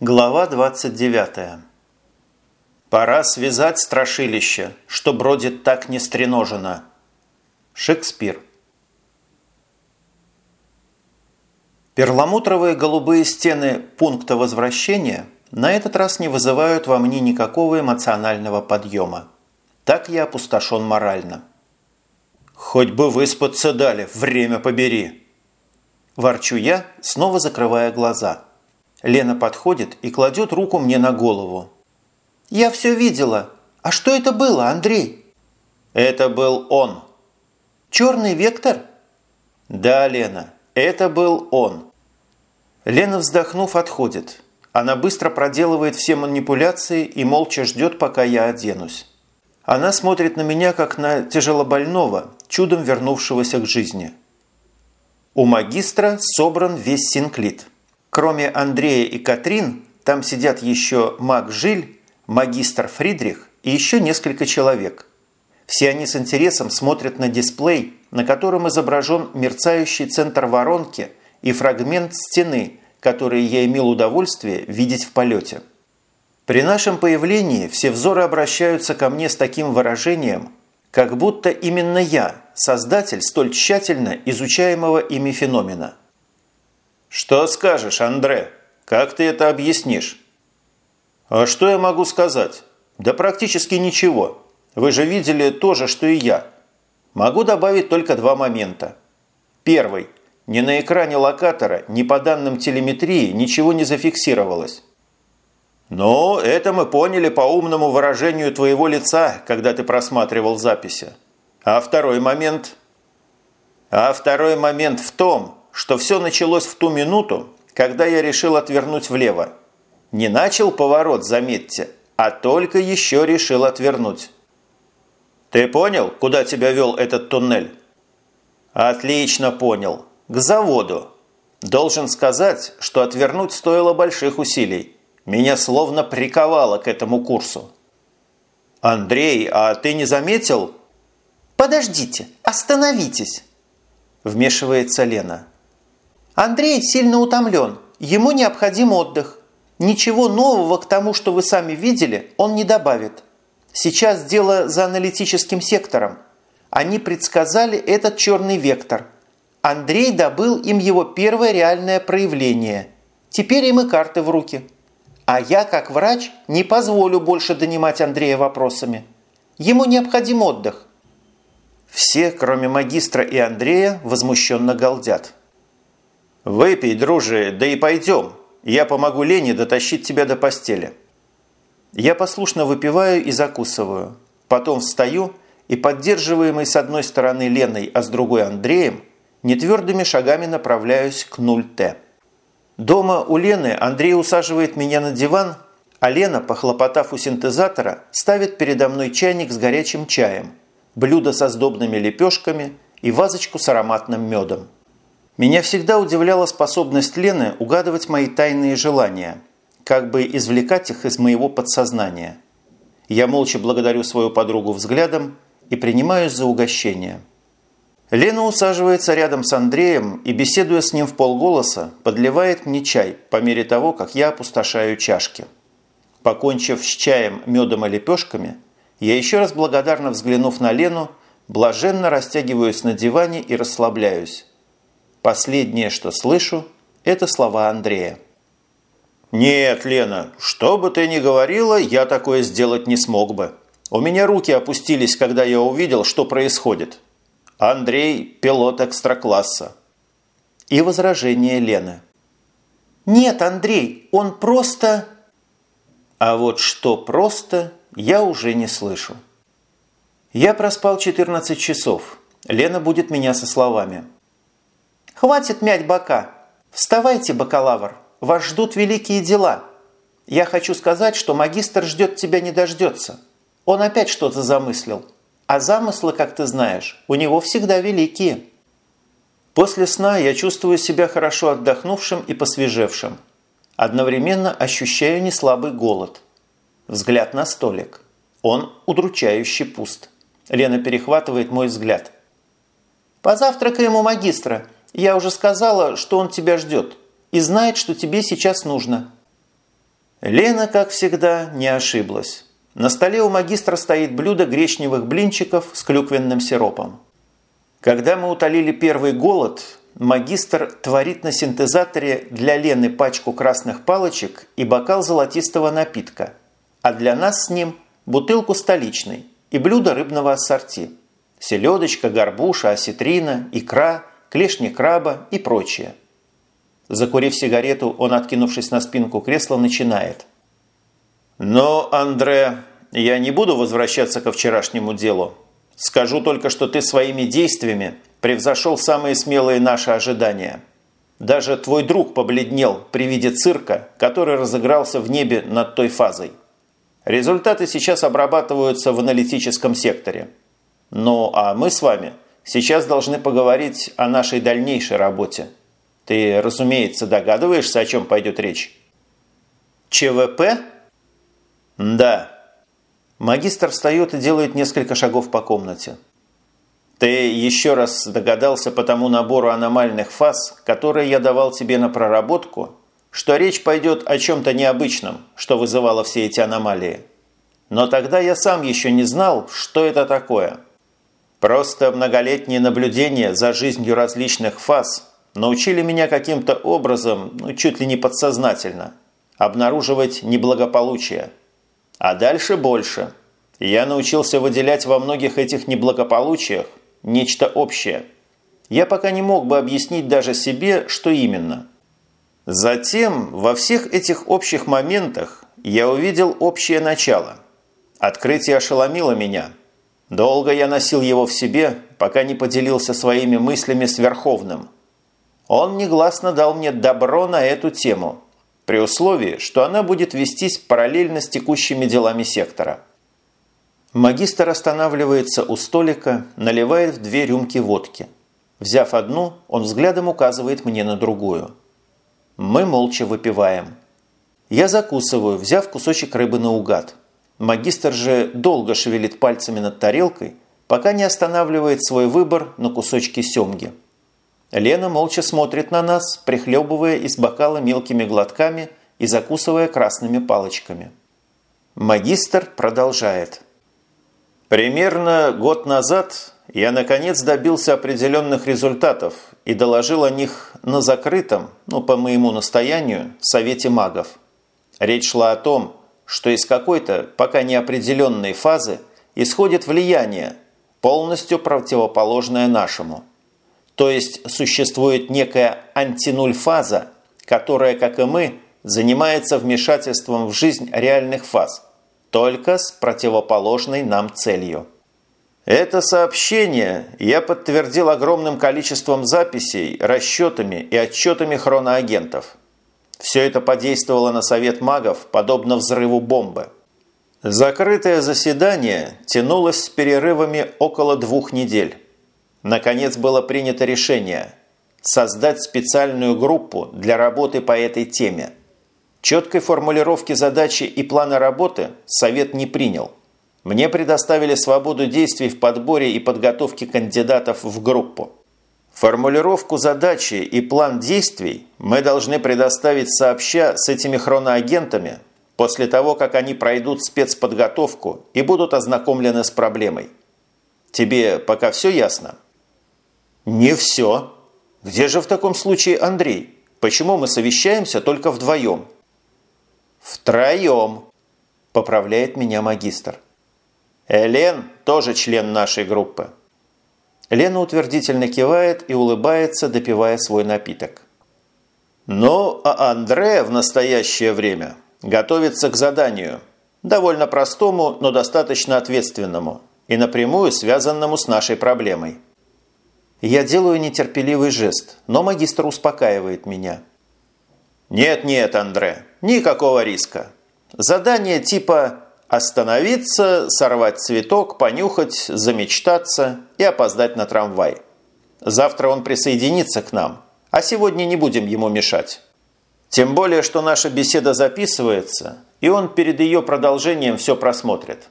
Глава 29. «Пора связать страшилище, что бродит так нестреножено». Шекспир. Перламутровые голубые стены пункта возвращения на этот раз не вызывают во мне никакого эмоционального подъема. Так я опустошен морально. «Хоть бы выспаться дали, время побери!» Ворчу я, снова закрывая глаза – Лена подходит и кладет руку мне на голову. «Я все видела. А что это было, Андрей?» «Это был он». «Черный вектор?» «Да, Лена, это был он». Лена, вздохнув, отходит. Она быстро проделывает все манипуляции и молча ждет, пока я оденусь. Она смотрит на меня, как на тяжелобольного, чудом вернувшегося к жизни. У магистра собран весь синклит – Кроме Андрея и Катрин, там сидят еще маг Жиль, магистр Фридрих и еще несколько человек. Все они с интересом смотрят на дисплей, на котором изображен мерцающий центр воронки и фрагмент стены, который я имел удовольствие видеть в полете. При нашем появлении все взоры обращаются ко мне с таким выражением, как будто именно я – создатель столь тщательно изучаемого ими феномена – «Что скажешь, Андре? Как ты это объяснишь?» «А что я могу сказать? Да практически ничего. Вы же видели то же, что и я. Могу добавить только два момента. Первый. Ни на экране локатора, ни по данным телеметрии ничего не зафиксировалось. «Ну, это мы поняли по умному выражению твоего лица, когда ты просматривал записи. А второй момент?» «А второй момент в том, что все началось в ту минуту, когда я решил отвернуть влево. Не начал поворот, заметьте, а только еще решил отвернуть. Ты понял, куда тебя вел этот туннель? Отлично понял. К заводу. Должен сказать, что отвернуть стоило больших усилий. Меня словно приковало к этому курсу. Андрей, а ты не заметил? Подождите, остановитесь. Вмешивается Лена. Андрей сильно утомлен, ему необходим отдых. Ничего нового к тому, что вы сами видели, он не добавит. Сейчас дело за аналитическим сектором. Они предсказали этот черный вектор. Андрей добыл им его первое реальное проявление. Теперь им и карты в руки. А я, как врач, не позволю больше донимать Андрея вопросами. Ему необходим отдых. Все, кроме магистра и Андрея, возмущенно галдят. «Выпей, друже, да и пойдем. Я помогу Лене дотащить тебя до постели». Я послушно выпиваю и закусываю. Потом встаю и, поддерживаемый с одной стороны Леной, а с другой Андреем, нетвердыми шагами направляюсь к 0Т. Дома у Лены Андрей усаживает меня на диван, а Лена, похлопотав у синтезатора, ставит передо мной чайник с горячим чаем, блюдо со сдобными лепешками и вазочку с ароматным медом. Меня всегда удивляла способность Лены угадывать мои тайные желания, как бы извлекать их из моего подсознания. Я молча благодарю свою подругу взглядом и принимаюсь за угощение. Лена усаживается рядом с Андреем и, беседуя с ним в полголоса, подливает мне чай по мере того, как я опустошаю чашки. Покончив с чаем, медом и лепешками, я еще раз благодарно взглянув на Лену, блаженно растягиваюсь на диване и расслабляюсь. Последнее, что слышу, это слова Андрея. «Нет, Лена, что бы ты ни говорила, я такое сделать не смог бы. У меня руки опустились, когда я увидел, что происходит. Андрей – пилот экстракласса». И возражение Лены. «Нет, Андрей, он просто...» А вот что просто, я уже не слышу. Я проспал 14 часов. Лена будет меня со словами – Хватит мять бока. Вставайте, бакалавр. Вас ждут великие дела. Я хочу сказать, что магистр ждет тебя не дождется. Он опять что-то замыслил. А замыслы, как ты знаешь, у него всегда великие. После сна я чувствую себя хорошо отдохнувшим и посвежевшим. Одновременно ощущаю неслабый голод. Взгляд на столик. Он удручающе пуст. Лена перехватывает мой взгляд. «Позавтракаем у магистра. Я уже сказала, что он тебя ждет и знает, что тебе сейчас нужно». Лена, как всегда, не ошиблась. На столе у магистра стоит блюдо гречневых блинчиков с клюквенным сиропом. Когда мы утолили первый голод, магистр творит на синтезаторе для Лены пачку красных палочек и бокал золотистого напитка, а для нас с ним бутылку столичной и блюдо рыбного ассорти. Селедочка, горбуша, осетрина, икра, клешни краба и прочее. Закурив сигарету, он, откинувшись на спинку кресла, начинает. «Но, Андре, я не буду возвращаться ко вчерашнему делу. Скажу только, что ты своими действиями превзошел самые смелые наши ожидания. Даже твой друг побледнел при виде цирка, который разыгрался в небе над той фазой. Результаты сейчас обрабатываются в аналитическом секторе. Ну, а мы с вами сейчас должны поговорить о нашей дальнейшей работе. Ты, разумеется, догадываешься, о чем пойдет речь? ЧВП? Да. Магистр встает и делает несколько шагов по комнате. Ты еще раз догадался по тому набору аномальных фаз, которые я давал тебе на проработку, что речь пойдет о чем-то необычном, что вызывало все эти аномалии. Но тогда я сам еще не знал, что это такое. Просто многолетние наблюдения за жизнью различных фаз научили меня каким-то образом, ну, чуть ли не подсознательно, обнаруживать неблагополучие. А дальше больше. Я научился выделять во многих этих неблагополучиях нечто общее. Я пока не мог бы объяснить даже себе, что именно. Затем во всех этих общих моментах я увидел общее начало. Открытие ошеломило меня. Долго я носил его в себе, пока не поделился своими мыслями с Верховным. Он негласно дал мне добро на эту тему, при условии, что она будет вестись параллельно с текущими делами сектора. Магистр останавливается у столика, наливает в две рюмки водки. Взяв одну, он взглядом указывает мне на другую. Мы молча выпиваем. Я закусываю, взяв кусочек рыбы наугад. Магистр же долго шевелит пальцами над тарелкой, пока не останавливает свой выбор на кусочке семги. Лена молча смотрит на нас, прихлебывая из бокала мелкими глотками и закусывая красными палочками. Магистр продолжает – Примерно год назад я наконец добился определенных результатов и доложил о них на закрытом, ну по моему настоянию, Совете магов. Речь шла о том, что из какой-то пока неопределенной фазы исходит влияние, полностью противоположное нашему. То есть существует некая антинульфаза, которая, как и мы, занимается вмешательством в жизнь реальных фаз – только с противоположной нам целью. Это сообщение я подтвердил огромным количеством записей, расчетами и отчетами хроноагентов. Все это подействовало на совет магов, подобно взрыву бомбы. Закрытое заседание тянулось с перерывами около двух недель. Наконец было принято решение создать специальную группу для работы по этой теме – Четкой формулировки задачи и плана работы Совет не принял. Мне предоставили свободу действий в подборе и подготовке кандидатов в группу. Формулировку задачи и план действий мы должны предоставить сообща с этими хроноагентами после того, как они пройдут спецподготовку и будут ознакомлены с проблемой. Тебе пока все ясно? Не все. Где же в таком случае Андрей? Почему мы совещаемся только вдвоем? «Втроем», – поправляет меня магистр. «Элен тоже член нашей группы». Лена утвердительно кивает и улыбается, допивая свой напиток. Ну, а Андре в настоящее время готовится к заданию, довольно простому, но достаточно ответственному и напрямую связанному с нашей проблемой. Я делаю нетерпеливый жест, но магистр успокаивает меня. «Нет-нет, Андре, никакого риска. Задание типа остановиться, сорвать цветок, понюхать, замечтаться и опоздать на трамвай. Завтра он присоединится к нам, а сегодня не будем ему мешать. Тем более, что наша беседа записывается, и он перед ее продолжением все просмотрит.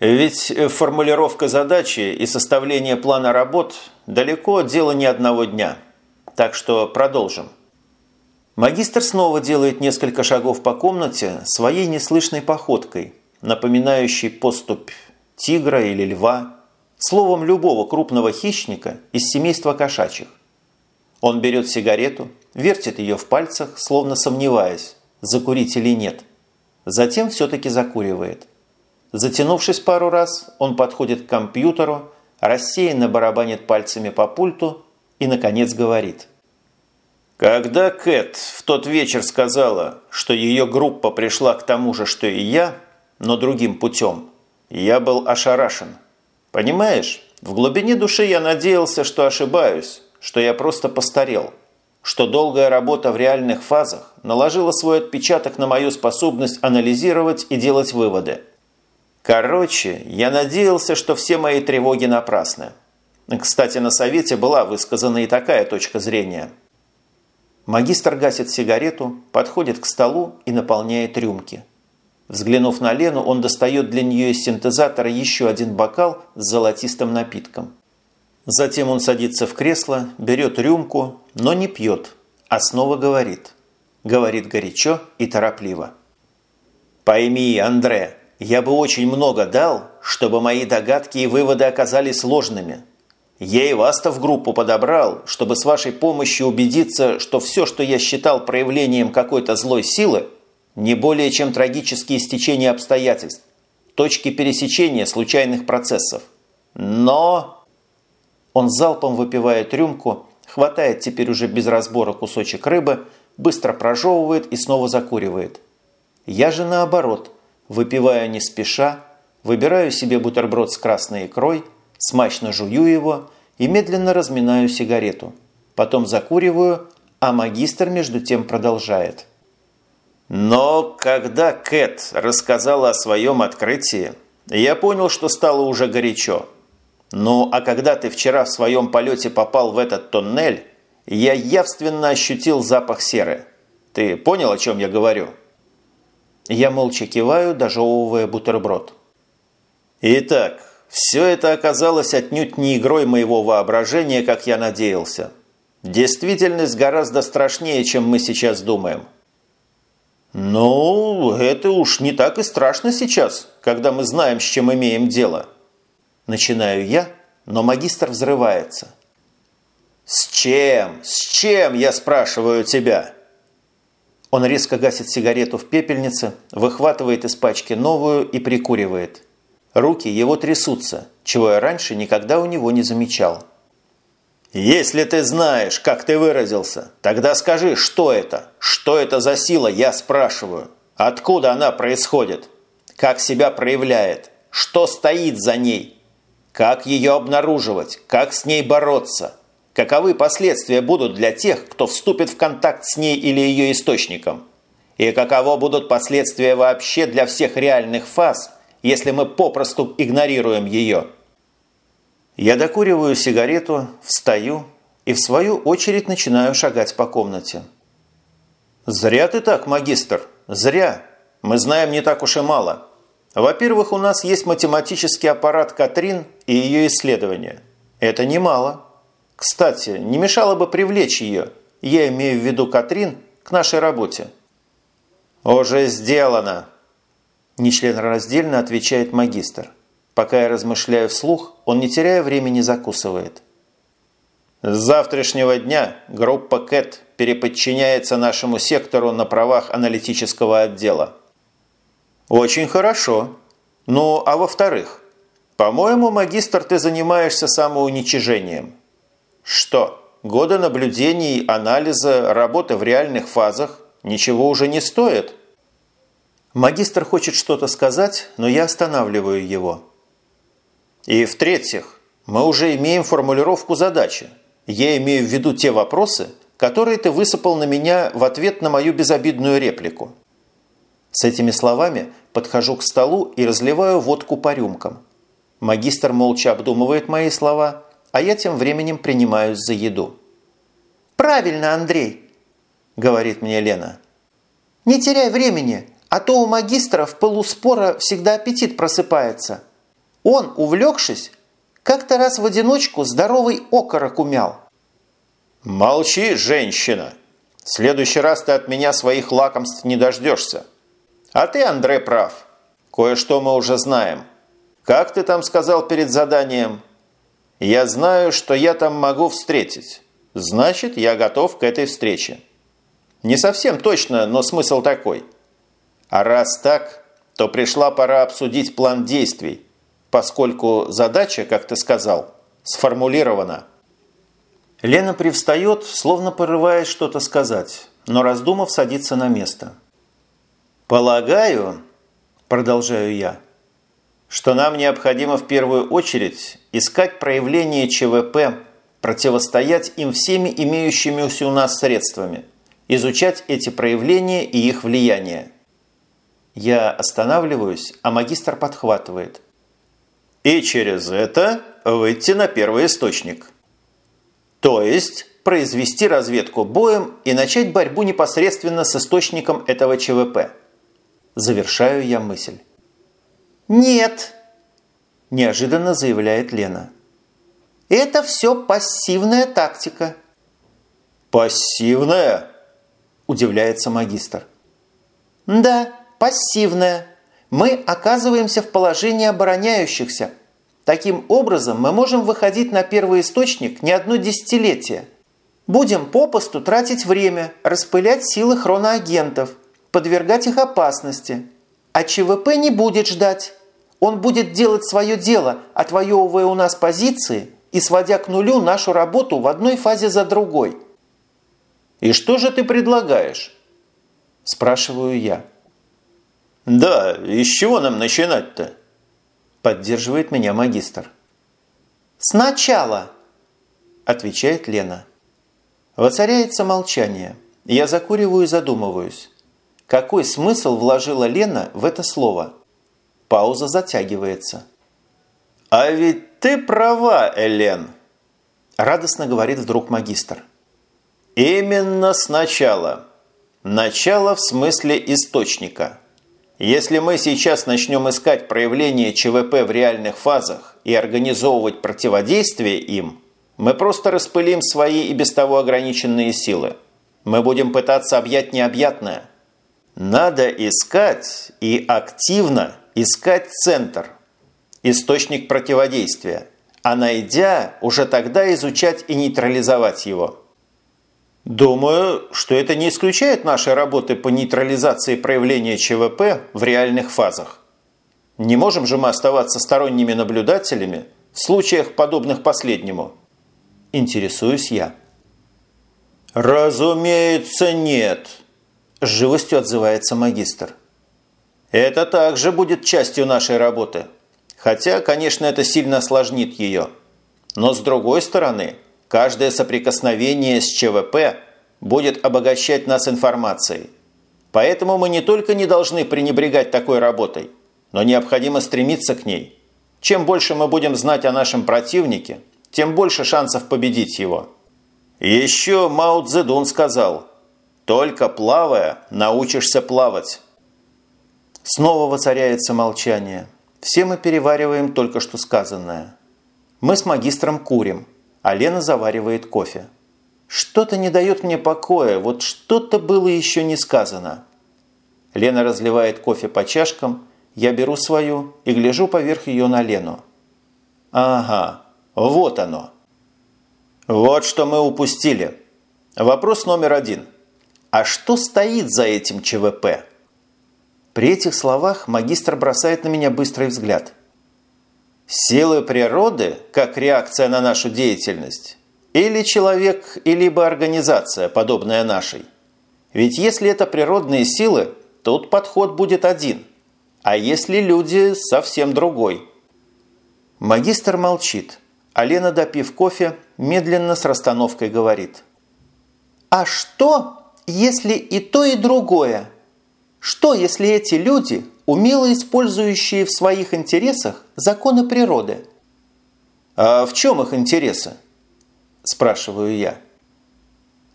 Ведь формулировка задачи и составление плана работ далеко дело не одного дня. Так что продолжим. Магистр снова делает несколько шагов по комнате своей неслышной походкой, напоминающей поступь тигра или льва, словом любого крупного хищника из семейства кошачьих. Он берет сигарету, вертит ее в пальцах, словно сомневаясь, закурить или нет. Затем все-таки закуривает. Затянувшись пару раз, он подходит к компьютеру, рассеянно барабанит пальцами по пульту и, наконец, говорит. Когда Кэт в тот вечер сказала, что ее группа пришла к тому же, что и я, но другим путем, я был ошарашен. Понимаешь, в глубине души я надеялся, что ошибаюсь, что я просто постарел, что долгая работа в реальных фазах наложила свой отпечаток на мою способность анализировать и делать выводы. Короче, я надеялся, что все мои тревоги напрасны. Кстати, на совете была высказана и такая точка зрения. Магистр гасит сигарету, подходит к столу и наполняет рюмки. Взглянув на Лену, он достает для нее из синтезатора еще один бокал с золотистым напитком. Затем он садится в кресло, берет рюмку, но не пьет, а снова говорит. Говорит горячо и торопливо. «Пойми, Андре, я бы очень много дал, чтобы мои догадки и выводы оказались ложными. Я и вас-то в группу подобрал, чтобы с вашей помощью убедиться, что все, что я считал проявлением какой-то злой силы, не более чем трагические стечения обстоятельств, точки пересечения случайных процессов. Но... Он залпом выпивает рюмку, хватает теперь уже без разбора кусочек рыбы, быстро прожевывает и снова закуривает. Я же наоборот, выпиваю не спеша, выбираю себе бутерброд с красной икрой – смачно жую его и медленно разминаю сигарету. Потом закуриваю, а магистр между тем продолжает. Но когда Кэт рассказала о своем открытии, я понял, что стало уже горячо. Ну, а когда ты вчера в своем полете попал в этот тоннель, я явственно ощутил запах серы. Ты понял, о чем я говорю?» Я молча киваю, дожевывая бутерброд. «Итак, все это оказалось отнюдь не игрой моего воображения, как я надеялся. Действительность гораздо страшнее, чем мы сейчас думаем. «Ну, это уж не так и страшно сейчас, когда мы знаем, с чем имеем дело». Начинаю я, но магистр взрывается. «С чем? С чем, я спрашиваю тебя?» Он резко гасит сигарету в пепельнице, выхватывает из пачки новую и прикуривает – Руки его трясутся, чего я раньше никогда у него не замечал. «Если ты знаешь, как ты выразился, тогда скажи, что это? Что это за сила, я спрашиваю? Откуда она происходит? Как себя проявляет? Что стоит за ней? Как ее обнаруживать? Как с ней бороться? Каковы последствия будут для тех, кто вступит в контакт с ней или ее источником? И каково будут последствия вообще для всех реальных фаз – если мы попросту игнорируем ее. Я докуриваю сигарету, встаю и в свою очередь начинаю шагать по комнате. «Зря ты так, магистр, зря. Мы знаем не так уж и мало. Во-первых, у нас есть математический аппарат Катрин и ее исследования. Это немало. Кстати, не мешало бы привлечь ее, я имею в виду Катрин, к нашей работе». «Уже сделано», Нечленораздельно отвечает магистр. Пока я размышляю вслух, он, не теряя времени, закусывает. С завтрашнего дня группа КЭТ переподчиняется нашему сектору на правах аналитического отдела. Очень хорошо. Ну, а во-вторых, по-моему, магистр, ты занимаешься самоуничижением. Что, годы наблюдений, анализа, работы в реальных фазах ничего уже не стоят? Магистр хочет что-то сказать, но я останавливаю его. И в-третьих, мы уже имеем формулировку задачи. Я имею в виду те вопросы, которые ты высыпал на меня в ответ на мою безобидную реплику. С этими словами подхожу к столу и разливаю водку по рюмкам. Магистр молча обдумывает мои слова, а я тем временем принимаюсь за еду. «Правильно, Андрей!» – говорит мне Лена. «Не теряй времени, а то у магистра в полуспора всегда аппетит просыпается. Он, увлекшись, как-то раз в одиночку здоровый окорок умял. «Молчи, женщина! В следующий раз ты от меня своих лакомств не дождешься. А ты, Андре, прав. Кое-что мы уже знаем. Как ты там сказал перед заданием? Я знаю, что я там могу встретить. Значит, я готов к этой встрече. Не совсем точно, но смысл такой. А раз так, то пришла пора обсудить план действий, поскольку задача, как ты сказал, сформулирована. Лена привстает, словно порываясь что-то сказать, но раздумав, садится на место. «Полагаю», – продолжаю я, – «что нам необходимо в первую очередь искать проявление ЧВП, противостоять им всеми имеющимися у нас средствами, изучать эти проявления и их влияние». Я останавливаюсь, а магистр подхватывает. «И через это выйти на первый источник». То есть произвести разведку боем и начать борьбу непосредственно с источником этого ЧВП. Завершаю я мысль. «Нет!» – неожиданно заявляет Лена. «Это все пассивная тактика». «Пассивная?» – удивляется магистр. «Да, пассивная. Мы оказываемся в положении обороняющихся – Таким образом, мы можем выходить на первый источник не одно десятилетие. Будем попусту тратить время, распылять силы хроноагентов, подвергать их опасности. А ЧВП не будет ждать. Он будет делать свое дело, отвоевывая у нас позиции и сводя к нулю нашу работу в одной фазе за другой. «И что же ты предлагаешь?» – спрашиваю я. «Да, из чего нам начинать-то?» Поддерживает меня магистр. «Сначала!» – отвечает Лена. Воцаряется молчание. Я закуриваю и задумываюсь. Какой смысл вложила Лена в это слово? Пауза затягивается. «А ведь ты права, Элен!» Радостно говорит вдруг магистр. «Именно сначала. Начало в смысле источника. Если мы сейчас начнем искать проявление ЧВП в реальных фазах и организовывать противодействие им, мы просто распылим свои и без того ограниченные силы. Мы будем пытаться объять необъятное. Надо искать и активно искать центр, источник противодействия, а найдя, уже тогда изучать и нейтрализовать его – Думаю, что это не исключает нашей работы по нейтрализации проявления ЧВП в реальных фазах. Не можем же мы оставаться сторонними наблюдателями в случаях, подобных последнему. Интересуюсь я. «Разумеется, нет», – с живостью отзывается магистр. «Это также будет частью нашей работы. Хотя, конечно, это сильно осложнит ее. Но с другой стороны – Каждое соприкосновение с ЧВП будет обогащать нас информацией. Поэтому мы не только не должны пренебрегать такой работой, но необходимо стремиться к ней. Чем больше мы будем знать о нашем противнике, тем больше шансов победить его. Еще Мао Цзэдун сказал, «Только плавая научишься плавать». Снова воцаряется молчание. Все мы перевариваем только что сказанное. Мы с магистром курим – а Лена заваривает кофе. Что-то не дает мне покоя, вот что-то было еще не сказано. Лена разливает кофе по чашкам, я беру свою и гляжу поверх ее на Лену. Ага, вот оно. Вот что мы упустили. Вопрос номер один. А что стоит за этим ЧВП? При этих словах магистр бросает на меня быстрый взгляд – Силы природы, как реакция на нашу деятельность, или человек, и либо организация, подобная нашей? Ведь если это природные силы, тут подход будет один, а если люди, совсем другой. Магистр молчит, а Лена, допив кофе, медленно с расстановкой говорит. «А что, если и то, и другое? Что, если эти люди умело использующие в своих интересах законы природы. «А в чем их интересы?» – спрашиваю я.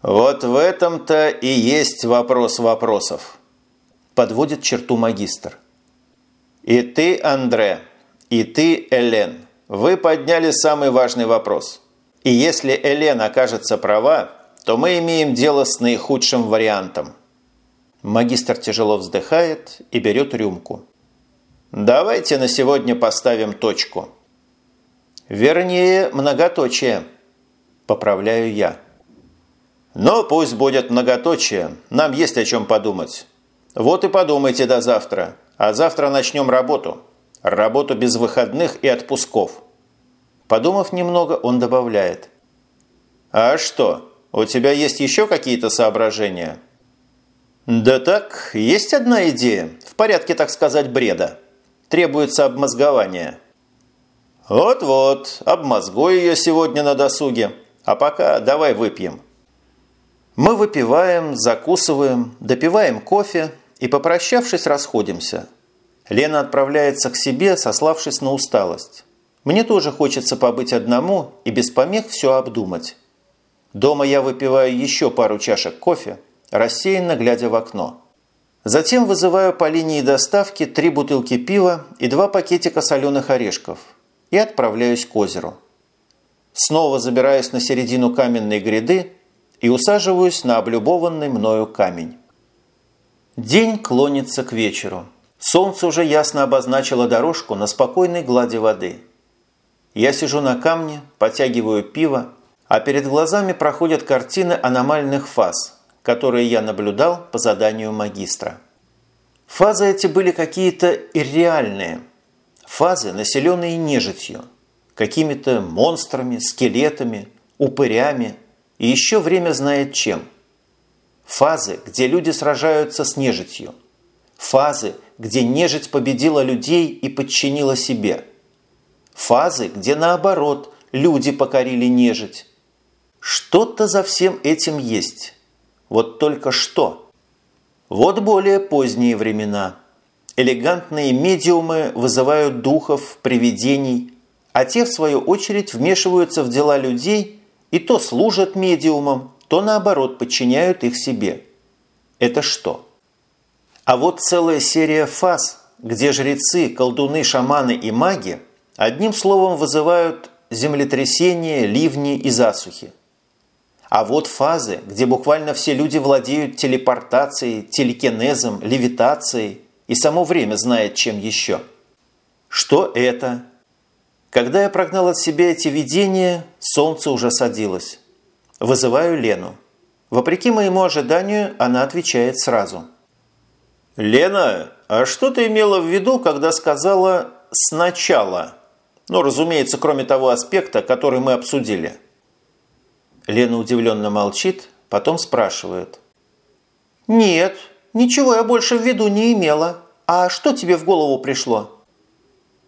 «Вот в этом-то и есть вопрос вопросов», – подводит черту магистр. «И ты, Андре, и ты, Элен, вы подняли самый важный вопрос. И если Элен окажется права, то мы имеем дело с наихудшим вариантом. Магистр тяжело вздыхает и берет рюмку. Давайте на сегодня поставим точку. Вернее, многоточие. Поправляю я. Но пусть будет многоточие. Нам есть о чем подумать. Вот и подумайте до завтра. А завтра начнем работу. Работу без выходных и отпусков. Подумав немного, он добавляет. А что, у тебя есть еще какие-то соображения? Да так, есть одна идея. В порядке, так сказать, бреда. Требуется обмозгование. Вот-вот, обмозгуй ее сегодня на досуге. А пока давай выпьем. Мы выпиваем, закусываем, допиваем кофе и, попрощавшись, расходимся. Лена отправляется к себе, сославшись на усталость. Мне тоже хочется побыть одному и без помех все обдумать. Дома я выпиваю еще пару чашек кофе, рассеянно глядя в окно. Затем вызываю по линии доставки три бутылки пива и два пакетика соленых орешков и отправляюсь к озеру. Снова забираюсь на середину каменной гряды и усаживаюсь на облюбованный мною камень. День клонится к вечеру. Солнце уже ясно обозначило дорожку на спокойной глади воды. Я сижу на камне, потягиваю пиво, а перед глазами проходят картины аномальных фаз – которые я наблюдал по заданию магистра. Фазы эти были какие-то ирреальные. Фазы, населенные нежитью, какими-то монстрами, скелетами, упырями и еще время знает чем. Фазы, где люди сражаются с нежитью. Фазы, где нежить победила людей и подчинила себе. Фазы, где наоборот люди покорили нежить. Что-то за всем этим есть. Вот только что. Вот более поздние времена. Элегантные медиумы вызывают духов, привидений, а те, в свою очередь, вмешиваются в дела людей и то служат медиумам, то наоборот подчиняют их себе. Это что? А вот целая серия фаз, где жрецы, колдуны, шаманы и маги одним словом вызывают землетрясения, ливни и засухи. А вот фазы, где буквально все люди владеют телепортацией, телекинезом, левитацией и само время знает чем еще. Что это? Когда я прогнал от себя эти видения, солнце уже садилось. Вызываю Лену. Вопреки моему ожиданию, она отвечает сразу. «Лена, а что ты имела в виду, когда сказала «сначала»?» Ну, разумеется, кроме того аспекта, который мы обсудили – Лена удивленно молчит, потом спрашивает. «Нет, ничего я больше в виду не имела. А что тебе в голову пришло?»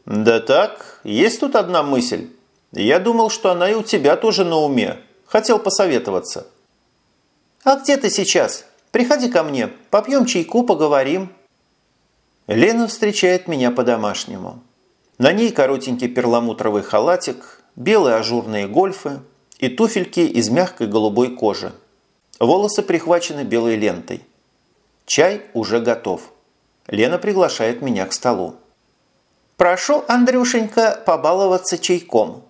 «Да так, есть тут одна мысль. Я думал, что она и у тебя тоже на уме. Хотел посоветоваться». «А где ты сейчас? Приходи ко мне, попьем чайку, поговорим». Лена встречает меня по-домашнему. На ней коротенький перламутровый халатик, белые ажурные гольфы, и туфельки из мягкой голубой кожи. Волосы прихвачены белой лентой. Чай уже готов. Лена приглашает меня к столу. «Прошу, Андрюшенька, побаловаться чайком.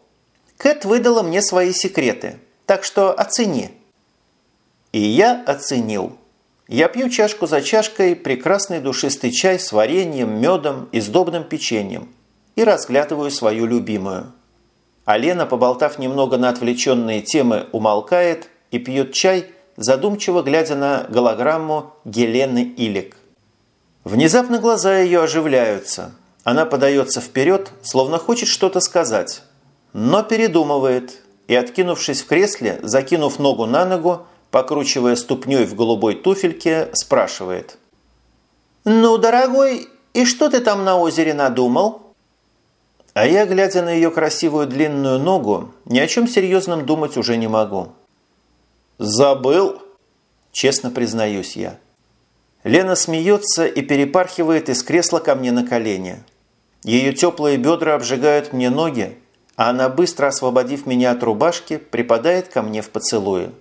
Кэт выдала мне свои секреты, так что оцени». И я оценил. Я пью чашку за чашкой прекрасный душистый чай с вареньем, медом и сдобным печеньем и разглядываю свою любимую – а Лена, поболтав немного на отвлеченные темы, умолкает и пьет чай, задумчиво глядя на голограмму Гелены Илик. Внезапно глаза ее оживляются. Она подается вперед, словно хочет что-то сказать, но передумывает и, откинувшись в кресле, закинув ногу на ногу, покручивая ступней в голубой туфельке, спрашивает. «Ну, дорогой, и что ты там на озере надумал?» А я, глядя на ее красивую длинную ногу, ни о чем серьезном думать уже не могу. «Забыл?» – честно признаюсь я. Лена смеется и перепархивает из кресла ко мне на колени. Ее теплые бедра обжигают мне ноги, а она, быстро освободив меня от рубашки, припадает ко мне в поцелуе.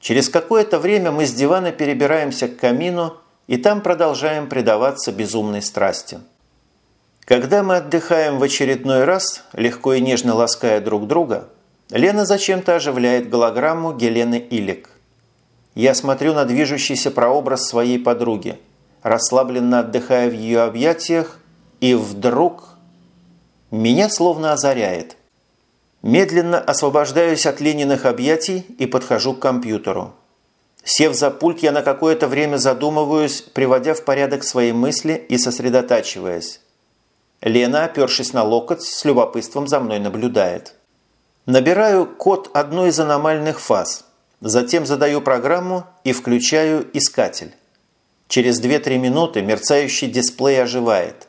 Через какое-то время мы с дивана перебираемся к камину и там продолжаем предаваться безумной страсти. Когда мы отдыхаем в очередной раз, легко и нежно лаская друг друга, Лена зачем-то оживляет голограмму Гелены Илик я смотрю на движущийся прообраз своей подруги, расслабленно отдыхая в ее объятиях, и вдруг меня словно озаряет. Медленно освобождаюсь от Лениных объятий и подхожу к компьютеру. Сев за пульт, я на какое-то время задумываюсь, приводя в порядок свои мысли и сосредотачиваясь. Лена, опершись на локоть, с любопытством за мной наблюдает. Набираю код одной из аномальных фаз, затем задаю программу и включаю искатель. Через 2-3 минуты мерцающий дисплей оживает.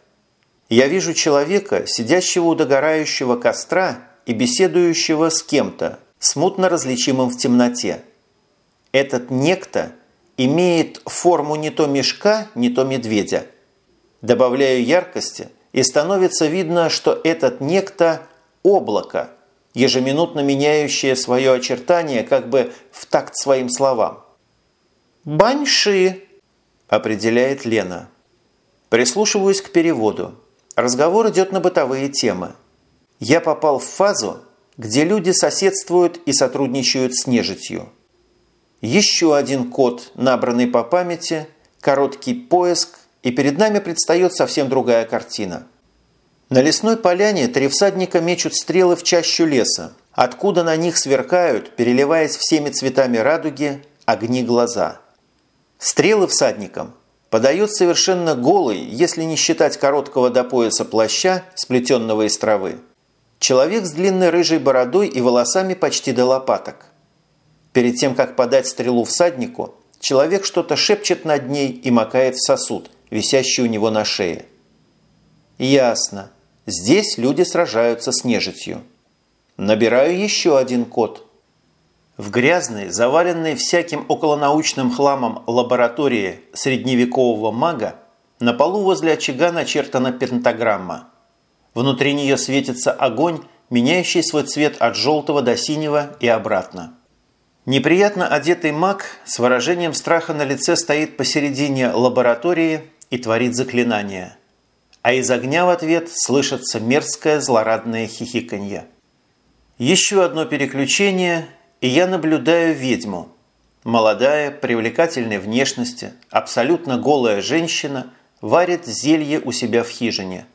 Я вижу человека, сидящего у догорающего костра и беседующего с кем-то, смутно различимым в темноте. Этот некто имеет форму не то мешка, не то медведя. Добавляю яркости, и становится видно, что этот некто – облако, ежеминутно меняющее свое очертание как бы в такт своим словам. «Баньши», – определяет Лена. Прислушиваюсь к переводу. Разговор идет на бытовые темы. Я попал в фазу, где люди соседствуют и сотрудничают с нежитью. Еще один код, набранный по памяти, короткий поиск, и перед нами предстает совсем другая картина. На лесной поляне три всадника мечут стрелы в чащу леса, откуда на них сверкают, переливаясь всеми цветами радуги, огни глаза. Стрелы всадникам подает совершенно голый, если не считать короткого до пояса плаща, сплетенного из травы. Человек с длинной рыжей бородой и волосами почти до лопаток. Перед тем, как подать стрелу всаднику, человек что-то шепчет над ней и макает в сосуд, висящий у него на шее. Ясно. Здесь люди сражаются с нежитью. Набираю еще один код. В грязной, заваленной всяким околонаучным хламом лаборатории средневекового мага на полу возле очага начертана пентаграмма. Внутри нее светится огонь, меняющий свой цвет от желтого до синего и обратно. Неприятно одетый маг с выражением страха на лице стоит посередине лаборатории и творит заклинание. А из огня в ответ слышится мерзкое злорадное хихиканье. Еще одно переключение, и я наблюдаю ведьму. Молодая, привлекательной внешности, абсолютно голая женщина варит зелье у себя в хижине.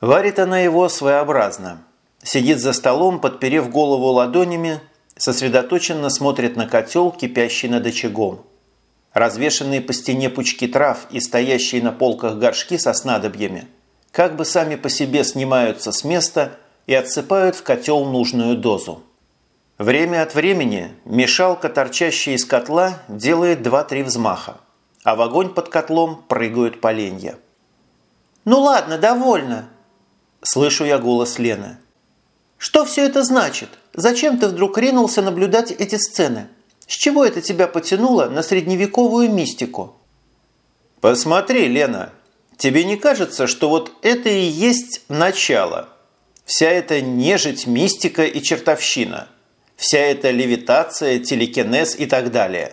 Варит она его своеобразно. Сидит за столом, подперев голову ладонями сосредоточенно смотрит на котел, кипящий над очагом. Развешенные по стене пучки трав и стоящие на полках горшки со снадобьями как бы сами по себе снимаются с места и отсыпают в котел нужную дозу. Время от времени мешалка, торчащая из котла, делает два-три взмаха, а в огонь под котлом прыгают поленья. «Ну ладно, довольно!» Слышу я голос Лены. «Что все это значит?» Зачем ты вдруг ринулся наблюдать эти сцены? С чего это тебя потянуло на средневековую мистику? Посмотри, Лена, тебе не кажется, что вот это и есть начало? Вся эта нежить, мистика и чертовщина. Вся эта левитация, телекинез и так далее.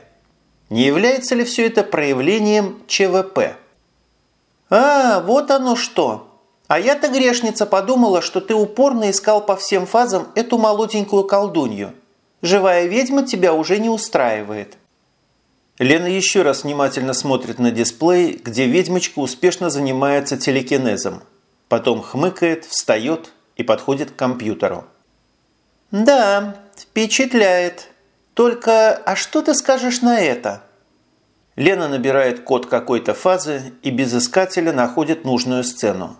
Не является ли все это проявлением ЧВП? А, вот оно что! А я-то, грешница, подумала, что ты упорно искал по всем фазам эту молоденькую колдунью. Живая ведьма тебя уже не устраивает». Лена еще раз внимательно смотрит на дисплей, где ведьмочка успешно занимается телекинезом. Потом хмыкает, встает и подходит к компьютеру. «Да, впечатляет. Только, а что ты скажешь на это?» Лена набирает код какой-то фазы и без искателя находит нужную сцену.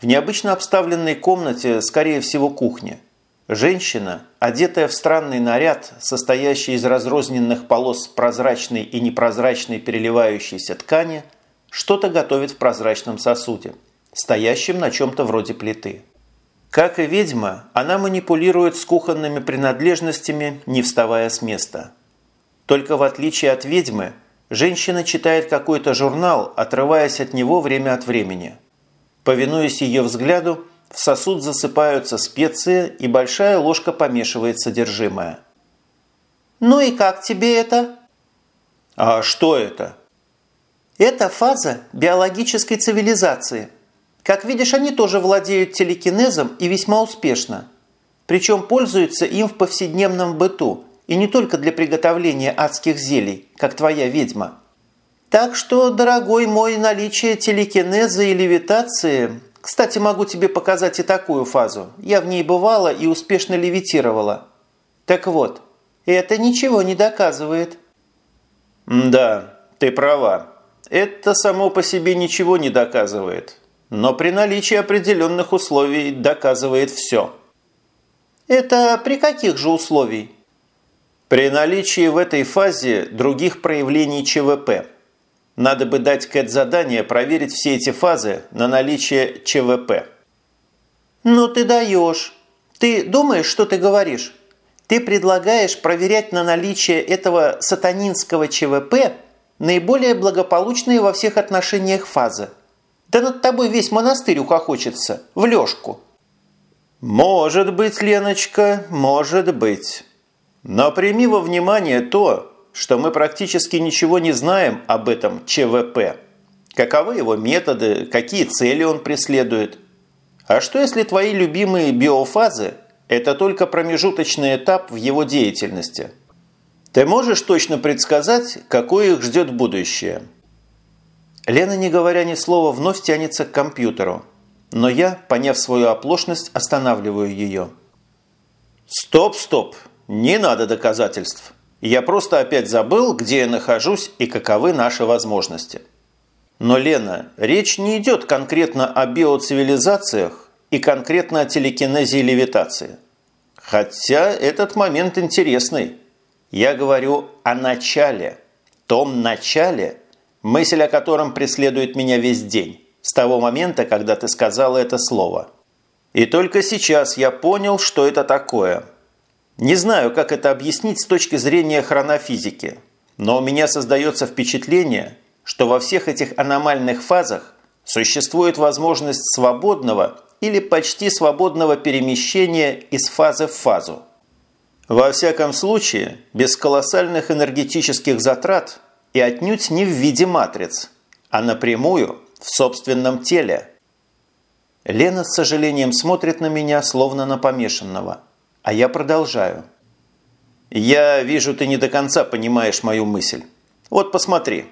В необычно обставленной комнате, скорее всего, кухня. Женщина, одетая в странный наряд, состоящий из разрозненных полос прозрачной и непрозрачной переливающейся ткани, что-то готовит в прозрачном сосуде, стоящем на чем-то вроде плиты. Как и ведьма, она манипулирует с кухонными принадлежностями, не вставая с места. Только в отличие от ведьмы, женщина читает какой-то журнал, отрываясь от него время от времени – Повинуясь ее взгляду, в сосуд засыпаются специи, и большая ложка помешивает содержимое. «Ну и как тебе это?» «А что это?» «Это фаза биологической цивилизации. Как видишь, они тоже владеют телекинезом и весьма успешно. Причем пользуются им в повседневном быту, и не только для приготовления адских зелий, как твоя ведьма. Так что, дорогой мой, наличие телекинеза и левитации... Кстати, могу тебе показать и такую фазу. Я в ней бывала и успешно левитировала. Так вот, это ничего не доказывает. Да, ты права. Это само по себе ничего не доказывает. Но при наличии определенных условий доказывает все. Это при каких же условий? При наличии в этой фазе других проявлений ЧВП. Надо бы дать Кэт задание проверить все эти фазы на наличие ЧВП. Ну ты даешь. Ты думаешь, что ты говоришь? Ты предлагаешь проверять на наличие этого сатанинского ЧВП наиболее благополучные во всех отношениях фазы. Да над тобой весь монастырь ухохочется, в лёжку. Может быть, Леночка, может быть. Но прими во внимание то, что мы практически ничего не знаем об этом ЧВП. Каковы его методы, какие цели он преследует. А что если твои любимые биофазы – это только промежуточный этап в его деятельности. Ты можешь точно предсказать, какое их ждет будущее? Лена, не говоря ни слова, вновь тянется к компьютеру. Но я, поняв свою оплошность, останавливаю ее. Стоп, стоп! Не надо доказательств. Я просто опять забыл, где я нахожусь и каковы наши возможности. Но, Лена, речь не идет конкретно о биоцивилизациях, и конкретно о телекинезе и левитации. Хотя этот момент интересный. Я говорю о начале, том начале, мысль о котором преследует меня весь день, с того момента, когда ты сказала это слово. И только сейчас я понял, что это такое. Не знаю, как это объяснить с точки зрения хронофизики, но у меня создается впечатление, что во всех этих аномальных фазах существует возможность свободного или почти свободного перемещения из фазы в фазу. Во всяком случае, без колоссальных энергетических затрат и отнюдь не в виде матриц, а напрямую в собственном теле. Лена с сожалением смотрит на меня, словно на помешанного, а я продолжаю. «Я вижу, ты не до конца понимаешь мою мысль. Вот посмотри».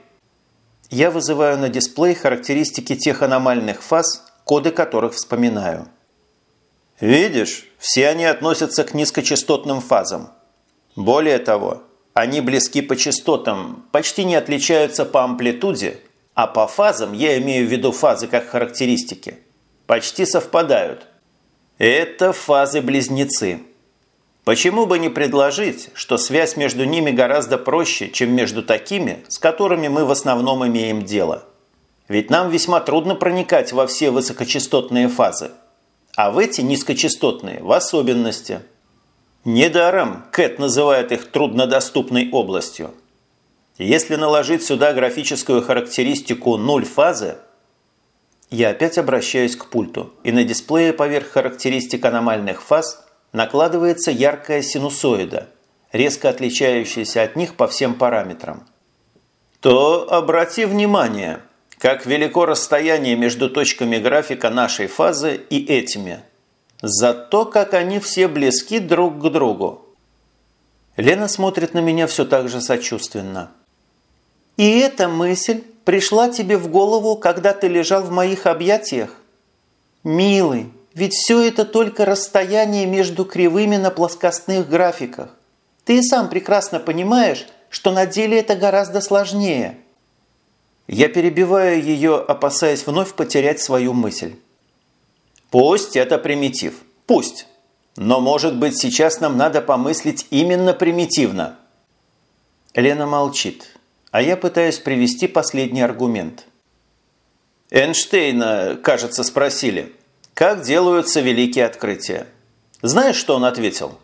Я вызываю на дисплей характеристики тех аномальных фаз, коды которых вспоминаю. Видишь, все они относятся к низкочастотным фазам. Более того, они близки по частотам, почти не отличаются по амплитуде, а по фазам, я имею в виду фазы как характеристики, почти совпадают. Это фазы-близнецы. Почему бы не предложить, что связь между ними гораздо проще, чем между такими, с которыми мы в основном имеем дело – ведь нам весьма трудно проникать во все высокочастотные фазы, а в эти низкочастотные в особенности. Недаром Кэт называет их труднодоступной областью. Если наложить сюда графическую характеристику нуль фазы, я опять обращаюсь к пульту, и на дисплее поверх характеристик аномальных фаз накладывается яркая синусоида, резко отличающаяся от них по всем параметрам. То обрати внимание – как велико расстояние между точками графика нашей фазы и этими. Зато как они все близки друг к другу. Лена смотрит на меня все так же сочувственно. «И эта мысль пришла тебе в голову, когда ты лежал в моих объятиях? Милый, ведь все это только расстояние между кривыми на плоскостных графиках. Ты и сам прекрасно понимаешь, что на деле это гораздо сложнее». Я перебиваю ее, опасаясь вновь потерять свою мысль. Пусть это примитив. Пусть. Но, может быть, сейчас нам надо помыслить именно примитивно. Лена молчит, а я пытаюсь привести последний аргумент. Эйнштейна, кажется, спросили, как делаются великие открытия. Знаешь, что он ответил?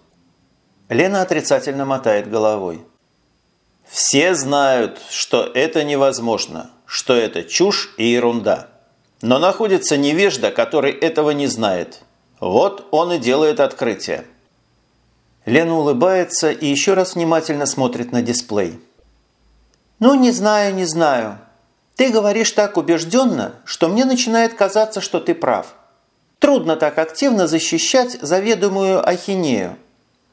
Лена отрицательно мотает головой. Все знают, что это невозможно, что это чушь и ерунда. Но находится невежда, который этого не знает. Вот он и делает открытие. Лена улыбается и еще раз внимательно смотрит на дисплей. «Ну, не знаю, не знаю. Ты говоришь так убежденно, что мне начинает казаться, что ты прав. Трудно так активно защищать заведомую ахинею.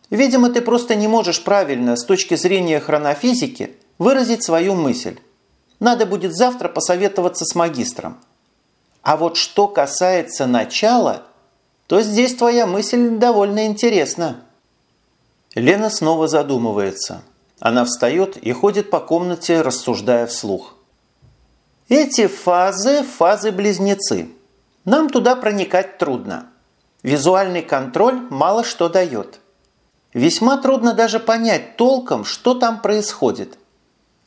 Видимо, ты просто не можешь правильно с точки зрения хронофизики выразить свою мысль. Надо будет завтра посоветоваться с магистром. А вот что касается начала, то здесь твоя мысль довольно интересна. Лена снова задумывается. Она встает и ходит по комнате, рассуждая вслух. Эти фазы – фазы-близнецы. Нам туда проникать трудно. Визуальный контроль мало что дает. Весьма трудно даже понять толком, что там происходит.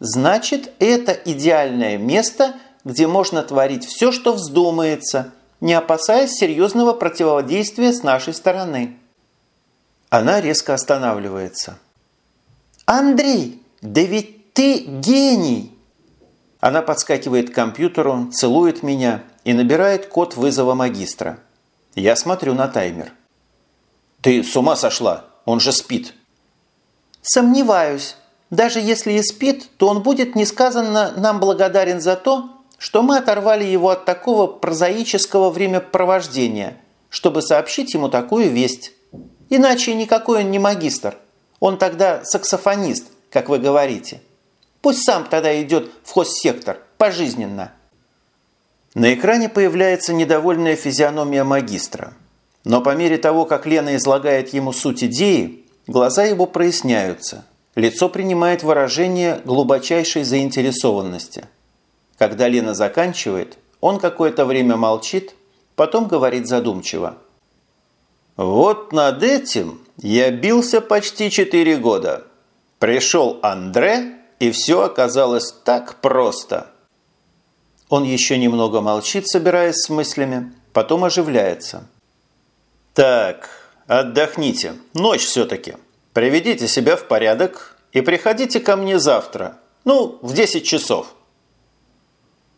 Значит, это идеальное место, где можно творить все, что вздумается, не опасаясь серьезного противодействия с нашей стороны. Она резко останавливается. «Андрей, да ведь ты гений!» Она подскакивает к компьютеру, целует меня и набирает код вызова магистра. Я смотрю на таймер. «Ты с ума сошла? Он же спит!» «Сомневаюсь. Даже если и спит, то он будет несказанно нам благодарен за то, что мы оторвали его от такого прозаического времяпровождения, чтобы сообщить ему такую весть. Иначе никакой он не магистр. Он тогда саксофонист, как вы говорите. Пусть сам тогда идет в хозсектор, пожизненно. На экране появляется недовольная физиономия магистра. Но по мере того, как Лена излагает ему суть идеи, глаза его проясняются. Лицо принимает выражение глубочайшей заинтересованности. Когда Лена заканчивает, он какое-то время молчит, потом говорит задумчиво. Вот над этим я бился почти четыре года. Пришел Андре, и все оказалось так просто. Он еще немного молчит, собираясь с мыслями, потом оживляется. Так, отдохните, ночь все-таки. Приведите себя в порядок и приходите ко мне завтра, ну, в 10 часов.